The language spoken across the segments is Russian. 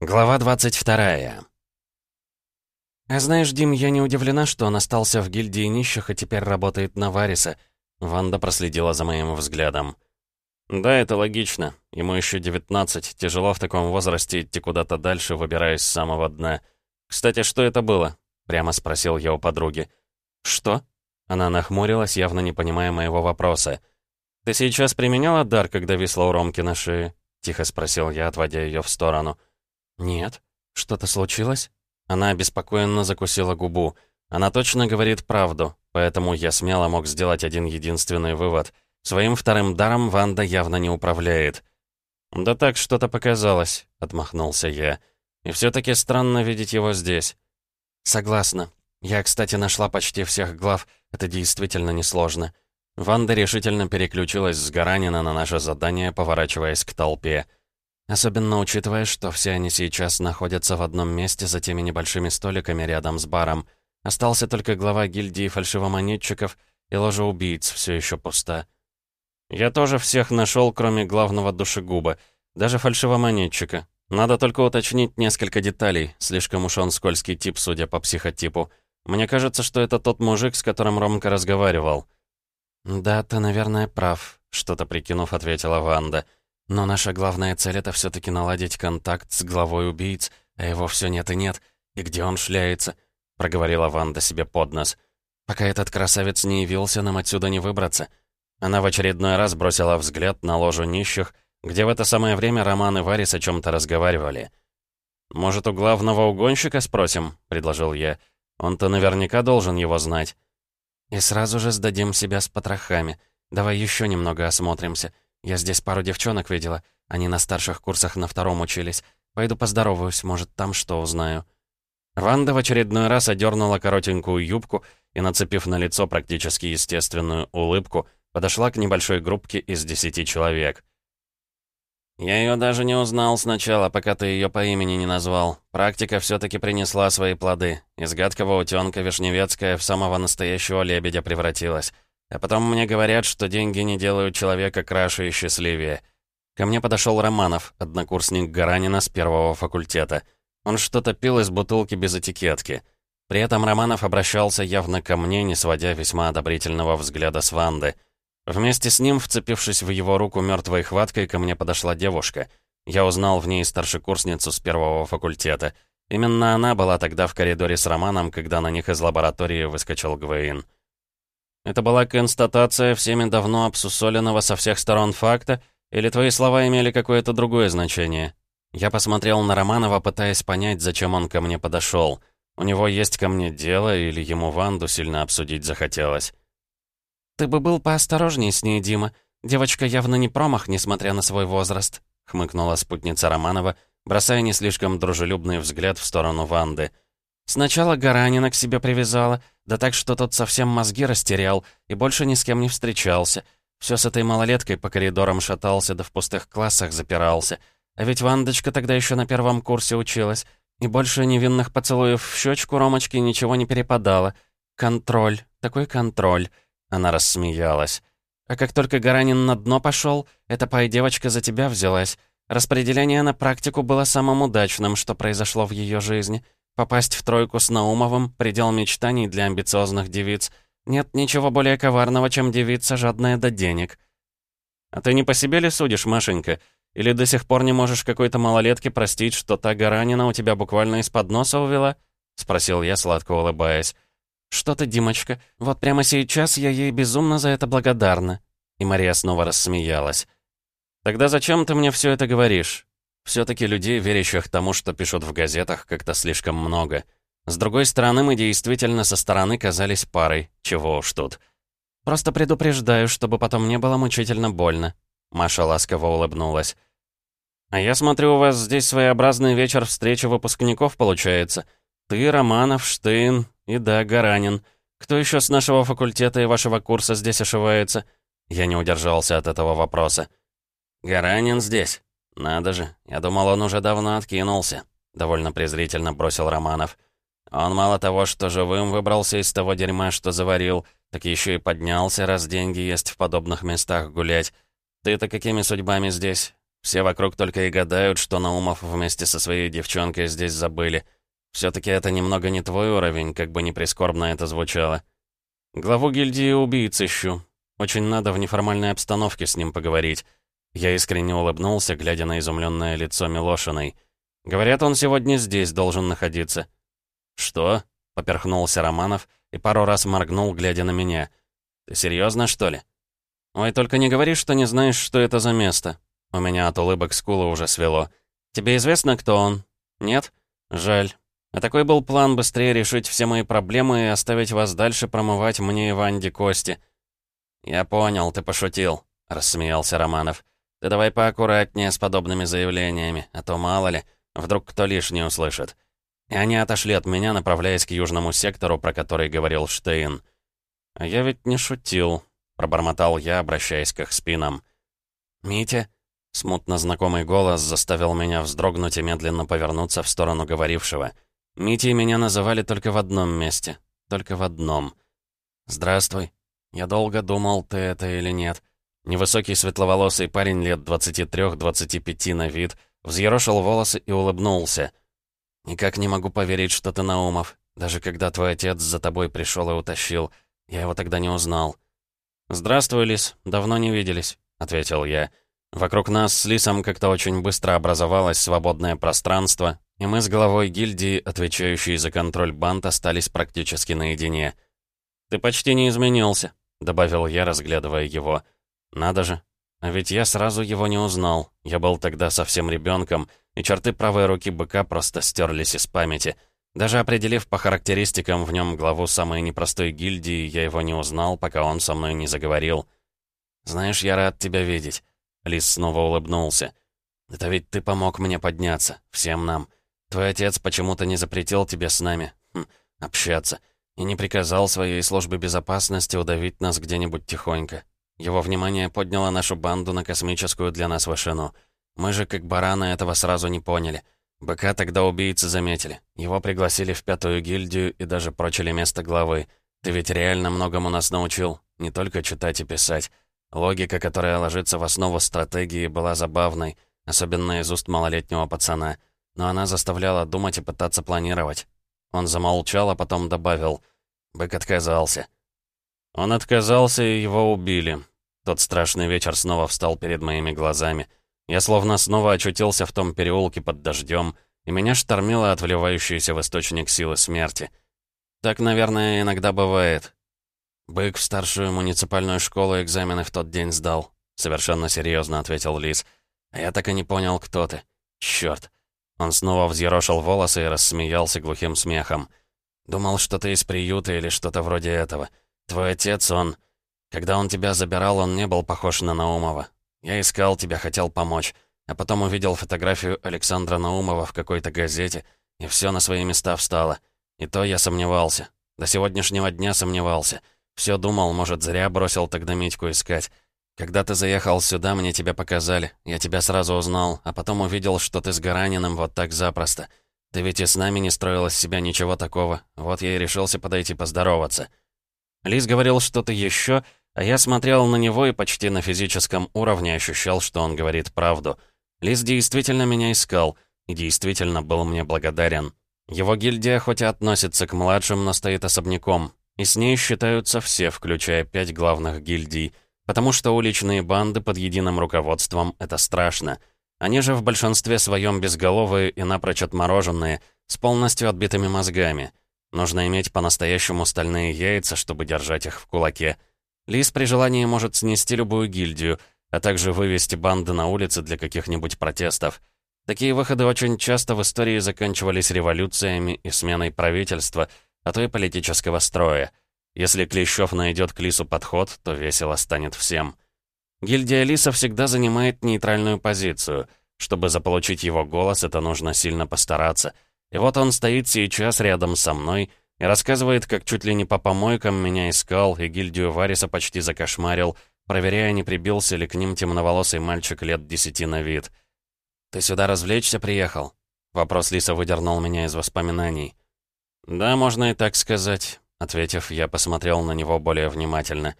Глава 22 «А знаешь, Дим, я не удивлена, что он остался в гильдии нищих и теперь работает на Вариса». Ванда проследила за моим взглядом. «Да, это логично. Ему еще 19. Тяжело в таком возрасте идти куда-то дальше, выбираясь с самого дна. Кстати, что это было?» — прямо спросил я у подруги. «Что?» Она нахмурилась, явно не понимая моего вопроса. «Ты сейчас применяла дар, когда висла у Ромки на шее?» — тихо спросил я, отводя ее в сторону. «Нет. Что-то случилось?» Она обеспокоенно закусила губу. Она точно говорит правду, поэтому я смело мог сделать один единственный вывод. Своим вторым даром Ванда явно не управляет. «Да так, что-то показалось», — отмахнулся я. «И все-таки странно видеть его здесь». «Согласна. Я, кстати, нашла почти всех глав. Это действительно несложно». Ванда решительно переключилась с Гаранина на наше задание, поворачиваясь к толпе. Особенно учитывая, что все они сейчас находятся в одном месте за теми небольшими столиками рядом с баром. Остался только глава гильдии фальшивомонетчиков, и ложа убийц все еще пуста. Я тоже всех нашел, кроме главного душегуба, даже фальшивомонетчика. Надо только уточнить несколько деталей, слишком уж он скользкий тип, судя по психотипу. Мне кажется, что это тот мужик, с которым Ромка разговаривал. «Да, ты, наверное, прав», — что-то прикинув, ответила Ванда. Но наша главная цель — это все таки наладить контакт с главой убийц, а его все нет и нет. И где он шляется?» — проговорила Ванда себе под нос. «Пока этот красавец не явился, нам отсюда не выбраться». Она в очередной раз бросила взгляд на ложу нищих, где в это самое время Роман и Варис о чем то разговаривали. «Может, у главного угонщика спросим?» — предложил я. «Он-то наверняка должен его знать». «И сразу же сдадим себя с потрохами. Давай еще немного осмотримся». Я здесь пару девчонок видела. Они на старших курсах на втором учились. Пойду поздороваюсь, может, там что узнаю». Ванда в очередной раз одернула коротенькую юбку и, нацепив на лицо практически естественную улыбку, подошла к небольшой группке из десяти человек. «Я ее даже не узнал сначала, пока ты ее по имени не назвал. Практика все-таки принесла свои плоды. Из гадкого утенка Вишневецкая в самого настоящего лебедя превратилась. А потом мне говорят, что деньги не делают человека краше и счастливее. Ко мне подошел Романов, однокурсник Гаранина с первого факультета. Он что-то пил из бутылки без этикетки. При этом Романов обращался явно ко мне, не сводя весьма одобрительного взгляда с Ванды. Вместе с ним, вцепившись в его руку мертвой хваткой, ко мне подошла девушка. Я узнал в ней старшекурсницу с первого факультета. Именно она была тогда в коридоре с Романом, когда на них из лаборатории выскочил Гвейн. Это была констатация всеми давно обсусоленного со всех сторон факта, или твои слова имели какое-то другое значение? Я посмотрел на Романова, пытаясь понять, зачем он ко мне подошел. У него есть ко мне дело, или ему Ванду сильно обсудить захотелось? «Ты бы был поосторожней с ней, Дима. Девочка явно не промах, несмотря на свой возраст», — хмыкнула спутница Романова, бросая не слишком дружелюбный взгляд в сторону Ванды. «Сначала Гаранина к себе привязала, да так, что тот совсем мозги растерял и больше ни с кем не встречался. Все с этой малолеткой по коридорам шатался, да в пустых классах запирался. А ведь Вандочка тогда еще на первом курсе училась. И больше невинных поцелуев в щечку Ромочки ничего не перепадало. Контроль, такой контроль. Она рассмеялась. А как только Гаранин на дно пошел, эта пай-девочка за тебя взялась. Распределение на практику было самым удачным, что произошло в ее жизни — Попасть в тройку с Наумовым — предел мечтаний для амбициозных девиц. Нет ничего более коварного, чем девица, жадная до денег. А ты не по себе ли судишь, Машенька? Или до сих пор не можешь какой-то малолетке простить, что та Гаранина у тебя буквально из-под носа увела? Спросил я, сладко улыбаясь. «Что ты, Димочка, вот прямо сейчас я ей безумно за это благодарна». И Мария снова рассмеялась. «Тогда зачем ты мне все это говоришь? Все-таки людей, верящих тому, что пишут в газетах, как-то слишком много. С другой стороны, мы действительно со стороны казались парой, чего уж тут. Просто предупреждаю, чтобы потом не было мучительно больно. Маша ласково улыбнулась. «А я смотрю, у вас здесь своеобразный вечер встречи выпускников получается. Ты, Романов, Штейн и да, Гаранин. Кто еще с нашего факультета и вашего курса здесь ошивается?» Я не удержался от этого вопроса. «Гаранин здесь», «Надо же, я думал, он уже давно откинулся», — довольно презрительно бросил Романов. «Он мало того, что живым выбрался из того дерьма, что заварил, так еще и поднялся, раз деньги есть в подобных местах гулять. Ты-то какими судьбами здесь? Все вокруг только и гадают, что Наумов вместе со своей девчонкой здесь забыли. все таки это немного не твой уровень, как бы ни прискорбно это звучало. Главу гильдии убийц ищу. Очень надо в неформальной обстановке с ним поговорить. Я искренне улыбнулся, глядя на изумленное лицо Милошиной. Говорят, он сегодня здесь должен находиться. «Что?» — поперхнулся Романов и пару раз моргнул, глядя на меня. «Ты серьезно, что ли?» «Ой, только не говори, что не знаешь, что это за место». У меня от улыбок скулы уже свело. «Тебе известно, кто он?» «Нет? Жаль. А такой был план быстрее решить все мои проблемы и оставить вас дальше промывать мне и Ванде кости». «Я понял, ты пошутил», — рассмеялся Романов. «Ты давай поаккуратнее с подобными заявлениями, а то мало ли, вдруг кто лишний услышит». И они отошли от меня, направляясь к южному сектору, про который говорил Штейн. «А я ведь не шутил», — пробормотал я, обращаясь к их спинам. «Митя?» Смутно знакомый голос заставил меня вздрогнуть и медленно повернуться в сторону говорившего. Митей меня называли только в одном месте. Только в одном. «Здравствуй. Я долго думал, ты это или нет». Невысокий светловолосый парень лет 23-25 на вид взъерошил волосы и улыбнулся. «Никак не могу поверить, что ты Наумов. Даже когда твой отец за тобой пришел и утащил, я его тогда не узнал». «Здравствуй, Лис. Давно не виделись», — ответил я. Вокруг нас с Лисом как-то очень быстро образовалось свободное пространство, и мы с главой гильдии, отвечающей за контроль банд, остались практически наедине. «Ты почти не изменился», — добавил я, разглядывая его. «Надо же. А ведь я сразу его не узнал. Я был тогда совсем ребенком, и черты правой руки быка просто стерлись из памяти. Даже определив по характеристикам в нем главу самой непростой гильдии, я его не узнал, пока он со мной не заговорил. «Знаешь, я рад тебя видеть». Лис снова улыбнулся. «Это ведь ты помог мне подняться. Всем нам. Твой отец почему-то не запретил тебе с нами хм, общаться и не приказал своей службе безопасности удавить нас где-нибудь тихонько. Его внимание подняло нашу банду на космическую для нас вышину. Мы же, как бараны, этого сразу не поняли. Быка тогда убийцы заметили. Его пригласили в пятую гильдию и даже прочили место главы. Ты ведь реально многому нас научил, не только читать и писать. Логика, которая ложится в основу стратегии, была забавной, особенно из уст малолетнего пацана. Но она заставляла думать и пытаться планировать. Он замолчал, а потом добавил. Бык отказался. Он отказался, и его убили. Тот страшный вечер снова встал перед моими глазами. Я словно снова очутился в том переулке под дождем, и меня штормило от в источник силы смерти. Так, наверное, иногда бывает, «Бык в старшую муниципальную школу экзамены в тот день сдал», — совершенно серьезно ответил Лис. «А я так и не понял, кто ты. Чёрт». Он снова взъерошил волосы и рассмеялся глухим смехом. «Думал, что ты из приюта или что-то вроде этого. Твой отец, он... Когда он тебя забирал, он не был похож на Наумова. Я искал тебя, хотел помочь. А потом увидел фотографию Александра Наумова в какой-то газете, и все на свои места встало. И то я сомневался. До сегодняшнего дня сомневался». Все думал, может, зря бросил тогда Митьку искать. Когда ты заехал сюда, мне тебя показали. Я тебя сразу узнал, а потом увидел, что ты с Гараниным вот так запросто. Ты ведь и с нами не строил из себя ничего такого. Вот я и решился подойти поздороваться. Лис говорил что-то еще, а я смотрел на него и почти на физическом уровне ощущал, что он говорит правду. Лис действительно меня искал и действительно был мне благодарен. Его гильдия хоть и относится к младшим, но стоит особняком. И с ней считаются все, включая пять главных гильдий, потому что уличные банды под единым руководством — это страшно. Они же в большинстве своем безголовые и напрочь отмороженные, с полностью отбитыми мозгами. Нужно иметь по-настоящему стальные яйца, чтобы держать их в кулаке. Лис при желании может снести любую гильдию, а также вывести банды на улицы для каких-нибудь протестов. Такие выходы очень часто в истории заканчивались революциями и сменой правительства — а то и политического строя. Если Клещев найдет к Лису подход, то весело станет всем. Гильдия Лиса всегда занимает нейтральную позицию. Чтобы заполучить его голос, это нужно сильно постараться. И вот он стоит сейчас рядом со мной и рассказывает, как чуть ли не по помойкам меня искал и гильдию Вариса почти закошмарил, проверяя, не прибился ли к ним темноволосый мальчик лет десяти на вид. «Ты сюда развлечься приехал?» Вопрос Лиса выдернул меня из воспоминаний. «Да, можно и так сказать», — ответив, я посмотрел на него более внимательно.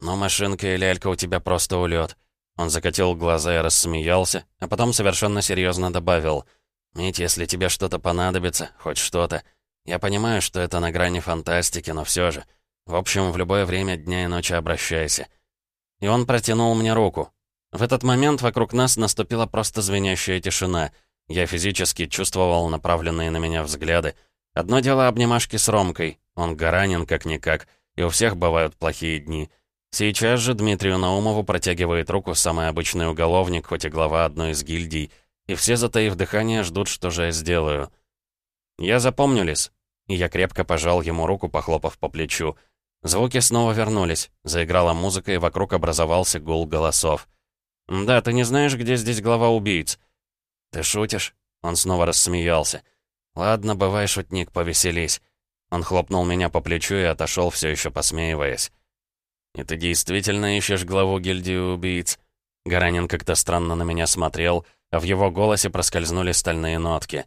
«Но машинка и лялька у тебя просто улет. Он закатил глаза и рассмеялся, а потом совершенно серьезно добавил. «Мить, если тебе что-то понадобится, хоть что-то. Я понимаю, что это на грани фантастики, но все же. В общем, в любое время дня и ночи обращайся». И он протянул мне руку. В этот момент вокруг нас наступила просто звенящая тишина. Я физически чувствовал направленные на меня взгляды. Одно дело обнимашки с Ромкой. Он гаранин как-никак, и у всех бывают плохие дни. Сейчас же Дмитрию Наумову протягивает руку самый обычный уголовник, хоть и глава одной из гильдий, и все, затаив дыхание, ждут, что же я сделаю. Я запомню, Лис, и я крепко пожал ему руку, похлопав по плечу. Звуки снова вернулись, заиграла музыка, и вокруг образовался гул голосов. «Да, ты не знаешь, где здесь глава убийц?» «Ты шутишь?» Он снова рассмеялся. «Ладно, бывай, шутник, повеселись». Он хлопнул меня по плечу и отошел, все еще посмеиваясь. «И ты действительно ищешь главу гильдии убийц?» Гаранин как-то странно на меня смотрел, а в его голосе проскользнули стальные нотки.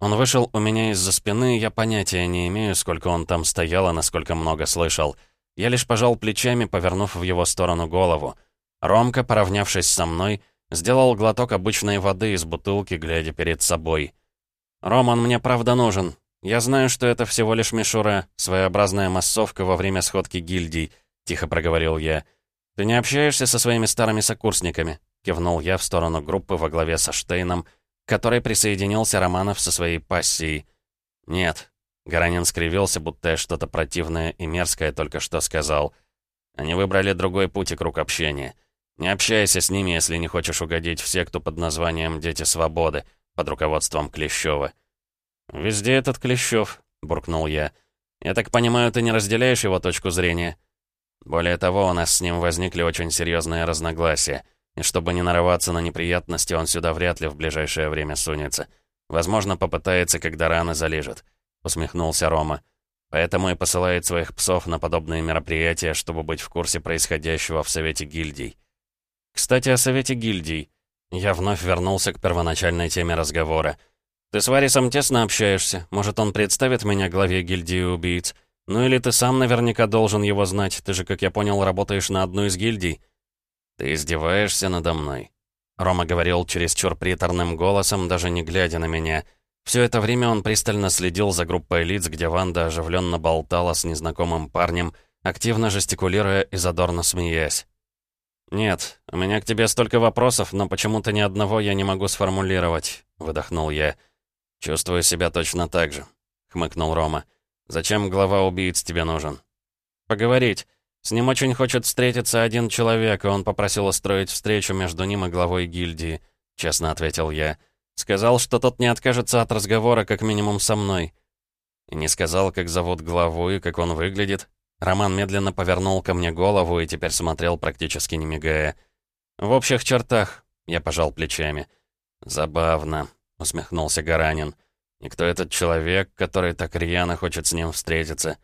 Он вышел у меня из-за спины, я понятия не имею, сколько он там стоял, а насколько много слышал. Я лишь пожал плечами, повернув в его сторону голову. Ромка, поравнявшись со мной, сделал глоток обычной воды из бутылки, глядя перед собой. «Роман мне правда нужен. Я знаю, что это всего лишь мишура, своеобразная массовка во время сходки гильдий», — тихо проговорил я. «Ты не общаешься со своими старыми сокурсниками?» — кивнул я в сторону группы во главе со Штейном, к которой присоединился Романов со своей пассией. «Нет». Гаранин скривился, будто я что-то противное и мерзкое только что сказал. Они выбрали другой путь и круг общения. Не общайся с ними, если не хочешь угодить в секту под названием «Дети свободы» под руководством Клещева. «Везде этот Клещев», — буркнул я. «Я так понимаю, ты не разделяешь его точку зрения?» Более того, у нас с ним возникли очень серьезные разногласия. И чтобы не нарываться на неприятности, он сюда вряд ли в ближайшее время сунется. Возможно, попытается, когда раны залежат. Усмехнулся Рома. Поэтому и посылает своих псов на подобные мероприятия, чтобы быть в курсе происходящего в Совете Гильдий. Кстати, о Совете Гильдий. Я вновь вернулся к первоначальной теме разговора. Ты с Варисом тесно общаешься. Может, он представит меня главе гильдии убийц? Ну или ты сам наверняка должен его знать, ты же, как я понял, работаешь на одну из гильдий. Ты издеваешься надо мной. Рома говорил чересчур приторным голосом, даже не глядя на меня. Все это время он пристально следил за группой лиц, где Ванда оживленно болтала с незнакомым парнем, активно жестикулируя и задорно смеясь. «Нет, у меня к тебе столько вопросов, но почему-то ни одного я не могу сформулировать», — выдохнул я. «Чувствую себя точно так же», — хмыкнул Рома. Зачем глава убийц тебе нужен?» «Поговорить. С ним очень хочет встретиться один человек, и он попросил устроить встречу между ним и главой гильдии», — честно ответил я. «Сказал, что тот не откажется от разговора, как минимум со мной». И не сказал, как зовут главу и как он выглядит. Роман медленно повернул ко мне голову и теперь смотрел, практически не мигая. «В общих чертах», — я пожал плечами. «Забавно», — усмехнулся Гаранин. И кто этот человек, который так рьяно хочет с ним встретиться?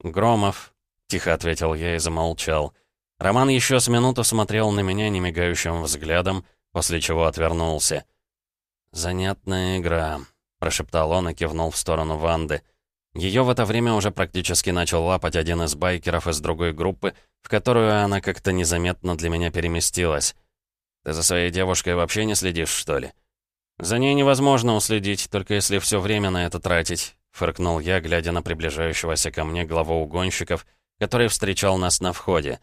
«Громов», — тихо ответил я и замолчал. Роман еще с минуту смотрел на меня немигающим взглядом, после чего отвернулся. «Занятная игра», — прошептал он и кивнул в сторону Ванды. Ее в это время уже практически начал лапать один из байкеров из другой группы, в которую она как-то незаметно для меня переместилась. «Ты за своей девушкой вообще не следишь, что ли?» «За ней невозможно уследить, только если все время на это тратить», — фыркнул я, глядя на приближающегося ко мне главу угонщиков, который встречал нас на входе.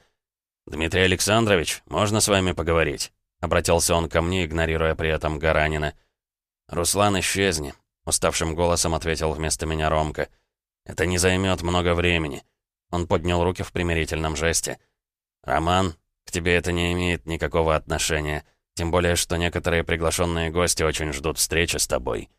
«Дмитрий Александрович, можно с вами поговорить?» — обратился он ко мне, игнорируя при этом Гаранина. «Руслан, исчезни», — уставшим голосом ответил вместо меня Ромка. «Это не займет много времени». Он поднял руки в примирительном жесте. «Роман, к тебе это не имеет никакого отношения». Тем более, что некоторые приглашенные гости очень ждут встречи с тобой».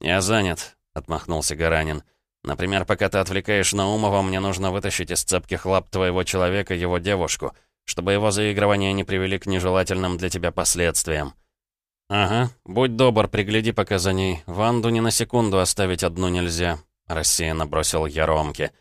«Я занят», — отмахнулся Гаранин. «Например, пока ты отвлекаешь Наумова, мне нужно вытащить из цепких лап твоего человека его девушку, чтобы его заигрывания не привели к нежелательным для тебя последствиям». «Ага, будь добр, пригляди пока за ней. Ванду ни на секунду оставить одну нельзя», — рассеянно бросил я Ромке.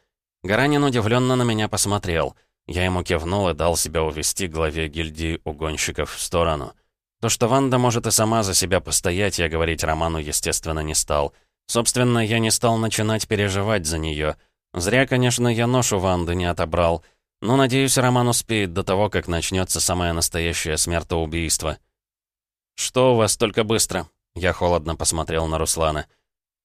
Гаранин удивленно на меня посмотрел. Я ему кивнул и дал себя увести главе гильдии угонщиков в сторону. То, что Ванда может и сама за себя постоять, я говорить Роману, естественно, не стал. Собственно, я не стал начинать переживать за нее. Зря, конечно, я ношу Ванды не отобрал. Ну, надеюсь, Роман успеет до того, как начнется самое настоящее смертоубийство. «Что у вас только быстро?» Я холодно посмотрел на Руслана.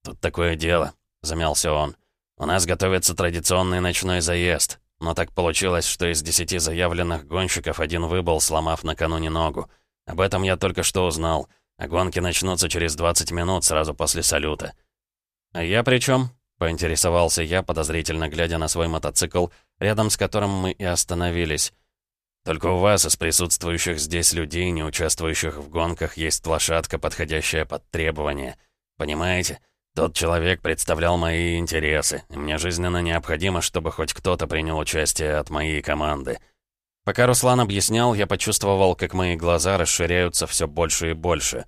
«Тут такое дело», — замялся он. «У нас готовится традиционный ночной заезд, но так получилось, что из десяти заявленных гонщиков один выбыл, сломав накануне ногу. Об этом я только что узнал, а гонки начнутся через 20 минут сразу после салюта». «А я при чем? поинтересовался я, подозрительно глядя на свой мотоцикл, рядом с которым мы и остановились. «Только у вас, из присутствующих здесь людей, не участвующих в гонках, есть лошадка, подходящая под требования. Понимаете?» Тот человек представлял мои интересы, и мне жизненно необходимо, чтобы хоть кто-то принял участие от моей команды. Пока Руслан объяснял, я почувствовал, как мои глаза расширяются все больше и больше.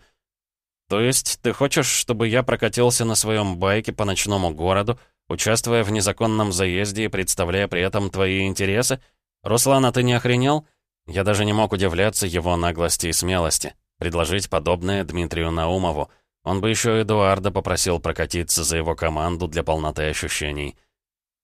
«То есть ты хочешь, чтобы я прокатился на своем байке по ночному городу, участвуя в незаконном заезде и представляя при этом твои интересы? Руслан, а ты не охренел?» Я даже не мог удивляться его наглости и смелости. Предложить подобное Дмитрию Наумову — он бы еще Эдуарда попросил прокатиться за его команду для полноты ощущений.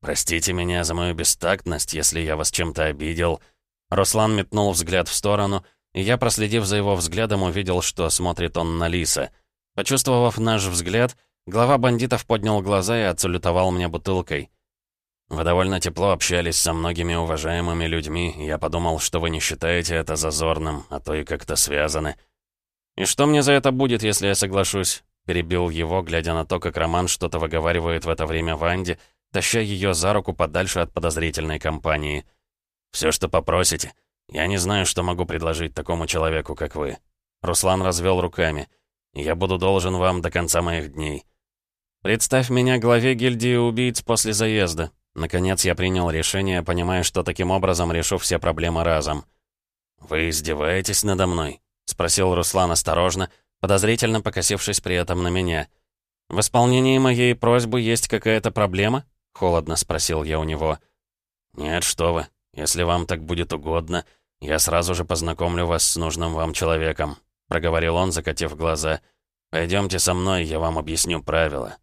«Простите меня за мою бестактность, если я вас чем-то обидел». Руслан метнул взгляд в сторону, я, проследив за его взглядом, увидел, что смотрит он на Лиса. Почувствовав наш взгляд, глава бандитов поднял глаза и отсалютовал мне бутылкой. «Вы довольно тепло общались со многими уважаемыми людьми, я подумал, что вы не считаете это зазорным, а то и как-то связаны». «И что мне за это будет, если я соглашусь?» Перебил его, глядя на то, как Роман что-то выговаривает в это время Ванде, таща ее за руку подальше от подозрительной компании. «Все, что попросите. Я не знаю, что могу предложить такому человеку, как вы». Руслан развел руками. «Я буду должен вам до конца моих дней». «Представь меня главе гильдии убийц после заезда». Наконец я принял решение, понимая, что таким образом решу все проблемы разом. «Вы издеваетесь надо мной?» — спросил Руслан осторожно, подозрительно покосившись при этом на меня. «В исполнении моей просьбы есть какая-то проблема?» — холодно спросил я у него. «Нет, что вы. Если вам так будет угодно, я сразу же познакомлю вас с нужным вам человеком», — проговорил он, закатив глаза. «Пойдемте со мной, я вам объясню правила».